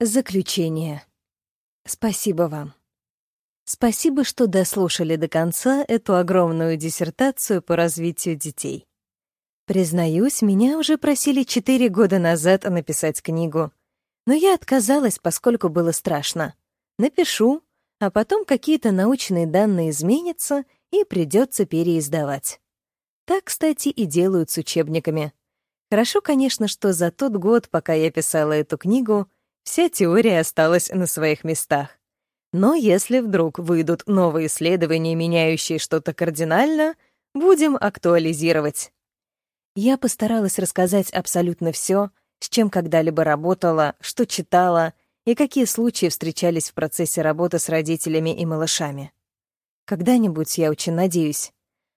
Заключение. Спасибо вам. Спасибо, что дослушали до конца эту огромную диссертацию по развитию детей. Признаюсь, меня уже просили четыре года назад написать книгу. Но я отказалась, поскольку было страшно. Напишу, а потом какие-то научные данные изменятся, и придется переиздавать. Так, кстати, и делают с учебниками. Хорошо, конечно, что за тот год, пока я писала эту книгу, Вся теория осталась на своих местах. Но если вдруг выйдут новые исследования, меняющие что-то кардинально, будем актуализировать. Я постаралась рассказать абсолютно все, с чем когда-либо работала, что читала и какие случаи встречались в процессе работы с родителями и малышами. Когда-нибудь, я очень надеюсь,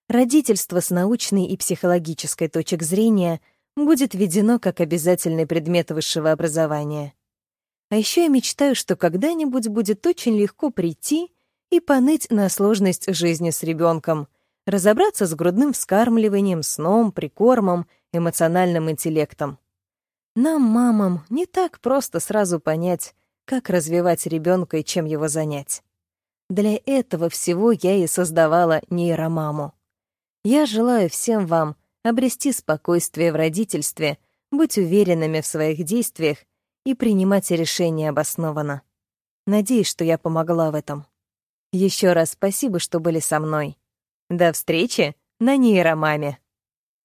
родительство с научной и психологической точек зрения будет введено как обязательный предмет высшего образования. А еще я мечтаю, что когда-нибудь будет очень легко прийти и поныть на сложность жизни с ребенком, разобраться с грудным вскармливанием, сном, прикормом, эмоциональным интеллектом. Нам, мамам, не так просто сразу понять, как развивать ребенка и чем его занять. Для этого всего я и создавала нейромаму. Я желаю всем вам обрести спокойствие в родительстве, быть уверенными в своих действиях и принимать решения обоснованно. Надеюсь, что я помогла в этом. Еще раз спасибо, что были со мной. До встречи на нейромаме.